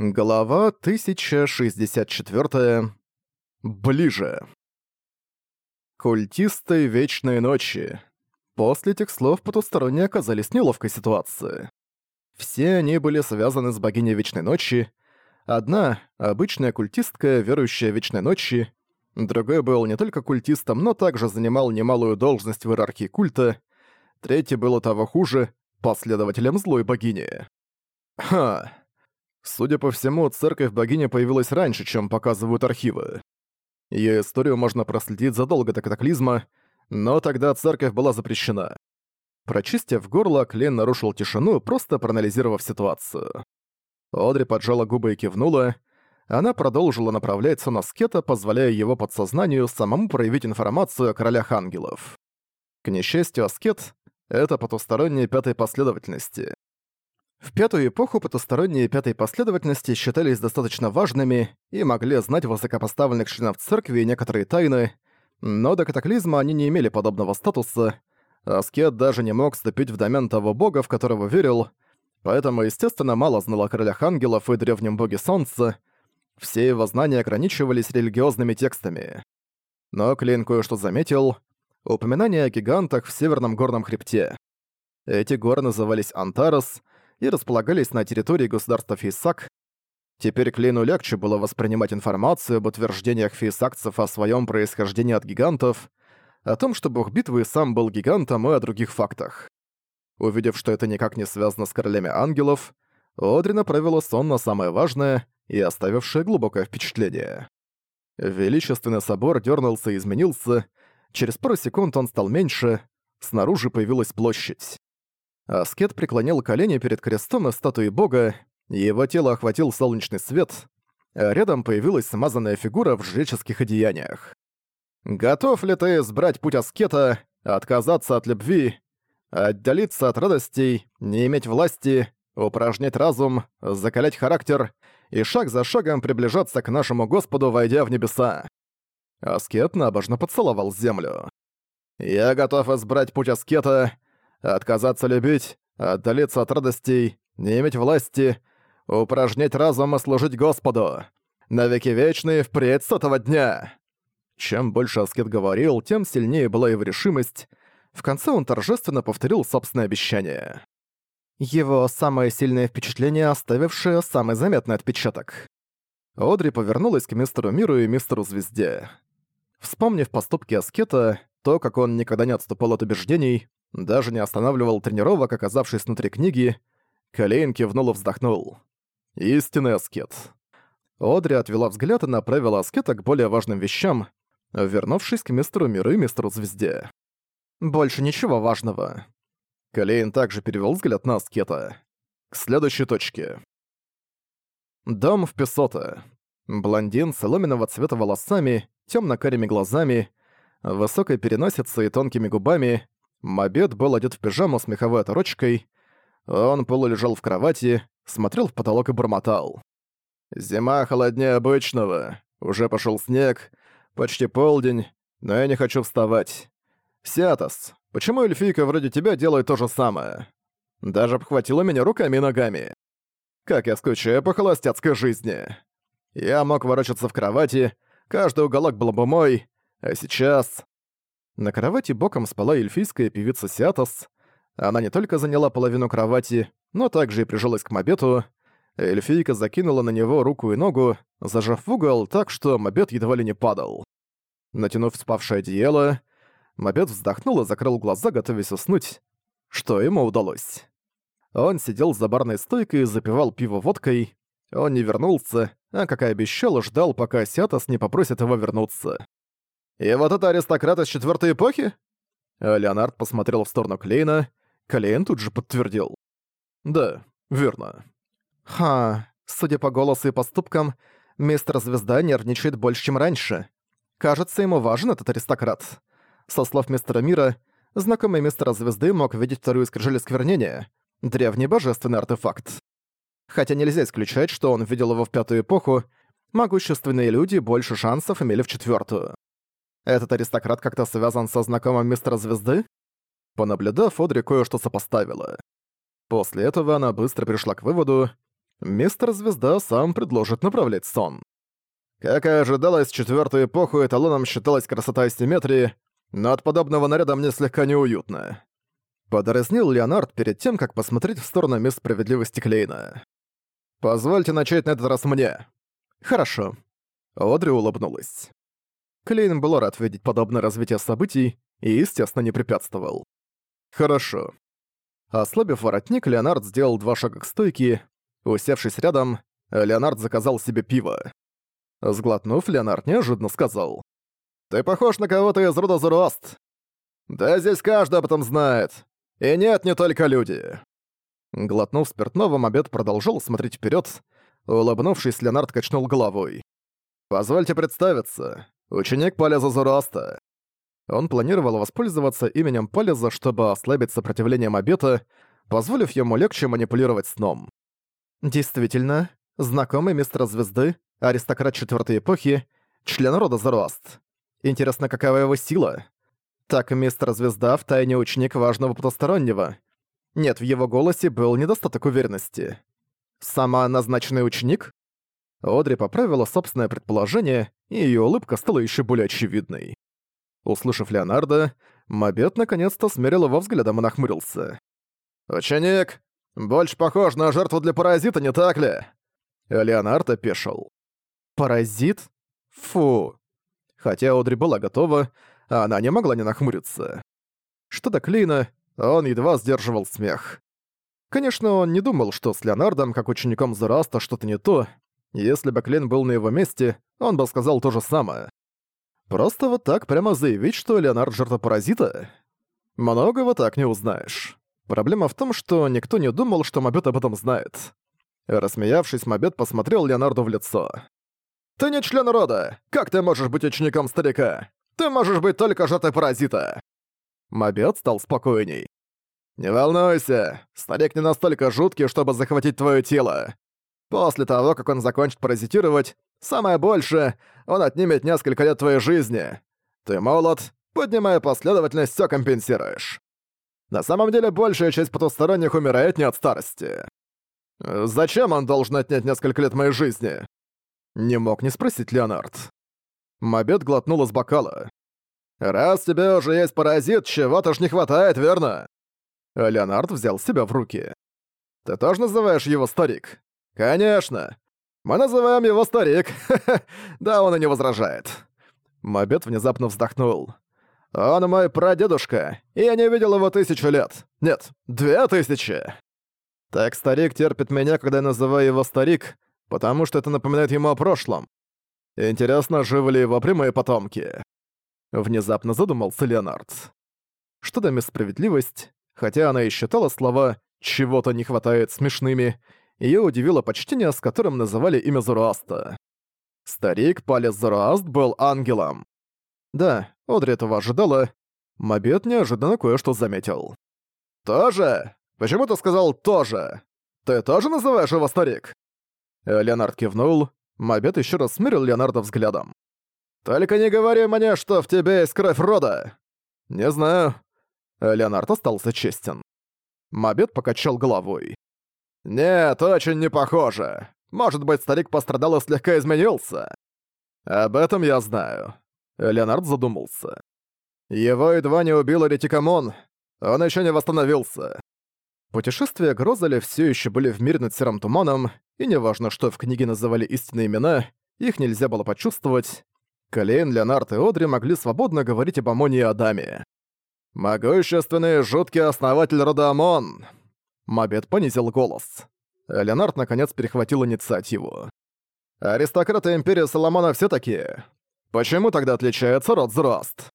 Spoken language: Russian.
Глава 1064. Ближе. Культисты Вечной Ночи. После этих слов потусторонние оказались в неловкой ситуации. Все они были связаны с богиней Вечной Ночи. Одна — обычная культистка, верующая Вечной Ночи. Другой был не только культистом, но также занимал немалую должность в иерархии культа. Третий было того хуже — последователем злой богини. Ха, Судя по всему, церковь богини появилась раньше, чем показывают архивы. Ее историю можно проследить задолго до катаклизма, но тогда церковь была запрещена. Прочистив горло, Клен нарушил тишину, просто проанализировав ситуацию. Одри поджала губы и кивнула. Она продолжила направляться на Скета, позволяя его подсознанию самому проявить информацию о королях ангелов. К несчастью, Аскет — это потусторонние пятой последовательности. В пятую эпоху потусторонние пятой последовательности считались достаточно важными и могли знать высокопоставленных членов церкви и некоторые тайны, но до катаклизма они не имели подобного статуса, аскет даже не мог вступить в домен того бога, в которого верил, поэтому, естественно, мало знал о королях ангелов и древнем боге солнца, все его знания ограничивались религиозными текстами. Но Клин кое-что заметил — упоминание о гигантах в северном горном хребте. Эти горы назывались Антарос, и располагались на территории государства Фейсак. Теперь Клейну легче было воспринимать информацию об утверждениях фейсакцев о своем происхождении от гигантов, о том, что бог битвы сам был гигантом и о других фактах. Увидев, что это никак не связано с королями ангелов, Одри направила сон на самое важное и оставившее глубокое впечатление. Величественный собор дернулся и изменился, через пару секунд он стал меньше, снаружи появилась площадь. Аскет преклонил колени перед крестом и статуей бога, и его тело охватил солнечный свет, а рядом появилась смазанная фигура в жреческих одеяниях. «Готов ли ты избрать путь аскета, отказаться от любви, отдалиться от радостей, не иметь власти, упражнять разум, закалять характер и шаг за шагом приближаться к нашему Господу, войдя в небеса?» Аскет набожно поцеловал землю. «Я готов избрать путь аскета, отказаться любить, отдалиться от радостей, не иметь власти, упражнять разум и служить Господу. навеки вечные впредь с этого дня!» Чем больше Аскет говорил, тем сильнее была его решимость. В конце он торжественно повторил собственное обещание. Его самое сильное впечатление, оставившее самый заметный отпечаток. Одри повернулась к мистеру Миру и мистеру Звезде. Вспомнив поступки Аскета, то, как он никогда не отступал от убеждений, даже не останавливал тренировок, оказавшись внутри книги, Калейн кивнул и вздохнул. «Истинный аскет». Одри отвела взгляд и направила аскета к более важным вещам, вернувшись к мистеру Миру и мистеру Звезде. «Больше ничего важного». Калейн также перевел взгляд на аскета. «К следующей точке». Дом в Песота. Блондин с соломенного цвета волосами, темно карими глазами, высокой переносицей и тонкими губами, Мобед был одет в пижаму с меховой оторочкой. Он полулежал в кровати, смотрел в потолок и бормотал. «Зима холоднее обычного. Уже пошел снег. Почти полдень, но я не хочу вставать. Сиатос, почему эльфийка вроде тебя делает то же самое? Даже обхватила меня руками и ногами. Как я скучаю по холостяцкой жизни. Я мог ворочаться в кровати, каждый уголок был бы мой, а сейчас на кровати боком спала эльфийская певица Сиатос. Она не только заняла половину кровати, но также и прижалась к Мобету. Эльфийка закинула на него руку и ногу, зажав в угол так, что Мобет едва ли не падал. Натянув спавшее одеяло, Мобет вздохнул и закрыл глаза, готовясь уснуть, что ему удалось. Он сидел за барной стойкой и запивал пиво водкой. Он не вернулся, а, как и обещал, ждал, пока Сиатос не попросит его вернуться. И вот это аристократ из четвертой эпохи? А Леонард посмотрел в сторону Клейна. Клейн тут же подтвердил. Да, верно. Ха, судя по голосу и поступкам, мистер Звезда нервничает больше, чем раньше. Кажется, ему важен этот аристократ. Со слов мистера Мира, знакомый мистера Звезды мог видеть вторую скрижаль сквернения, древний божественный артефакт. Хотя нельзя исключать, что он видел его в пятую эпоху, могущественные люди больше шансов имели в четвертую. Этот аристократ как-то связан со знакомым мистера Звезды? Понаблюдав, Одри кое-что сопоставила. После этого она быстро пришла к выводу, мистер Звезда сам предложит направлять сон. Как и ожидалось, четвертую эпоху эталоном считалась красота и симметрии, но от подобного наряда мне слегка неуютно. Подразнил Леонард перед тем, как посмотреть в сторону мест справедливости Клейна. «Позвольте начать на этот раз мне». «Хорошо». Одри улыбнулась. Клейн был рад видеть подобное развитие событий и, естественно, не препятствовал. «Хорошо». Ослабив воротник, Леонард сделал два шага к стойке. Усевшись рядом, Леонард заказал себе пиво. Сглотнув, Леонард неожиданно сказал. «Ты похож на кого-то из рода Зороаст. Да здесь каждый об этом знает. И нет, не только люди». Глотнув спиртного, обед продолжил смотреть вперед. Улыбнувшись, Леонард качнул головой. «Позвольте представиться. Ученик Полеза Зороста. Он планировал воспользоваться именем Полеза, чтобы ослабить сопротивление обета, позволив ему легче манипулировать сном. Действительно, знакомый мистер Звезды, аристократ четвертой эпохи, член рода Зороаст. Интересно, какова его сила? Так мистер Звезда втайне ученик важного потустороннего. Нет, в его голосе был недостаток уверенности. Самоназначенный ученик? Одри поправила собственное предположение, и её улыбка стала ещё более очевидной. Услышав Леонардо, Мобет наконец-то смерил его взглядом и нахмурился. «Ученик, больше похож на жертву для паразита, не так ли?» Леонардо пешил. «Паразит? Фу!» Хотя Одри была готова, она не могла не нахмуриться. Что-то Клейна, он едва сдерживал смех. Конечно, он не думал, что с Леонардом, как учеником Зараста, что-то не то, если бы Клин был на его месте, он бы сказал то же самое. Просто вот так прямо заявить, что Леонард жертва паразита? Многого так не узнаешь. Проблема в том, что никто не думал, что Мобет об этом знает. Рассмеявшись, Мобет посмотрел Леонарду в лицо. «Ты не член рода! Как ты можешь быть учеником старика? Ты можешь быть только жертвой паразита!» Мобет стал спокойней. «Не волнуйся, старик не настолько жуткий, чтобы захватить твое тело. После того, как он закончит паразитировать, самое большее, он отнимет несколько лет твоей жизни. Ты молод, поднимая последовательность, все компенсируешь. На самом деле, большая часть потусторонних умирает не от старости. Зачем он должен отнять несколько лет моей жизни? Не мог не спросить Леонард. Мобед глотнул из бокала. «Раз тебе уже есть паразит, чего-то ж не хватает, верно?» Леонард взял себя в руки. «Ты тоже называешь его старик? «Конечно! Мы называем его старик! да, он и не возражает!» Мобет внезапно вздохнул. «Он мой прадедушка, и я не видел его тысячу лет! Нет, две тысячи!» «Так старик терпит меня, когда я называю его старик, потому что это напоминает ему о прошлом. Интересно, живы ли его прямые потомки?» Внезапно задумался Леонард. Что до справедливость, хотя она и считала слова «чего-то не хватает» смешными, Её удивило почтение, с которым называли имя Зороаста. Старик Палец Зороаст был ангелом. Да, Одри этого ожидала. Мобет неожиданно кое-что заметил. «Тоже? Почему ты сказал «тоже»? Ты тоже называешь его старик?» Леонард кивнул. Мобет ещё раз смирил Леонарда взглядом. «Только не говори мне, что в тебе есть кровь рода!» «Не знаю». Леонард остался честен. Мобет покачал головой. «Нет, очень не похоже. Может быть, старик пострадал и слегка изменился?» «Об этом я знаю». Леонард задумался. «Его едва не убил Ретикамон. Он еще не восстановился». Путешествия Грозеля все еще были в мире над серым туманом, и неважно, что в книге называли истинные имена, их нельзя было почувствовать. Клейн, Леонард и Одри могли свободно говорить об Амоне и Адаме. «Могущественный жуткий основатель рода Амон!» Мабет понизил голос. Леонард наконец перехватил инициативу. «Аристократы Империи Соломона все такие. Почему тогда отличается род Зраст?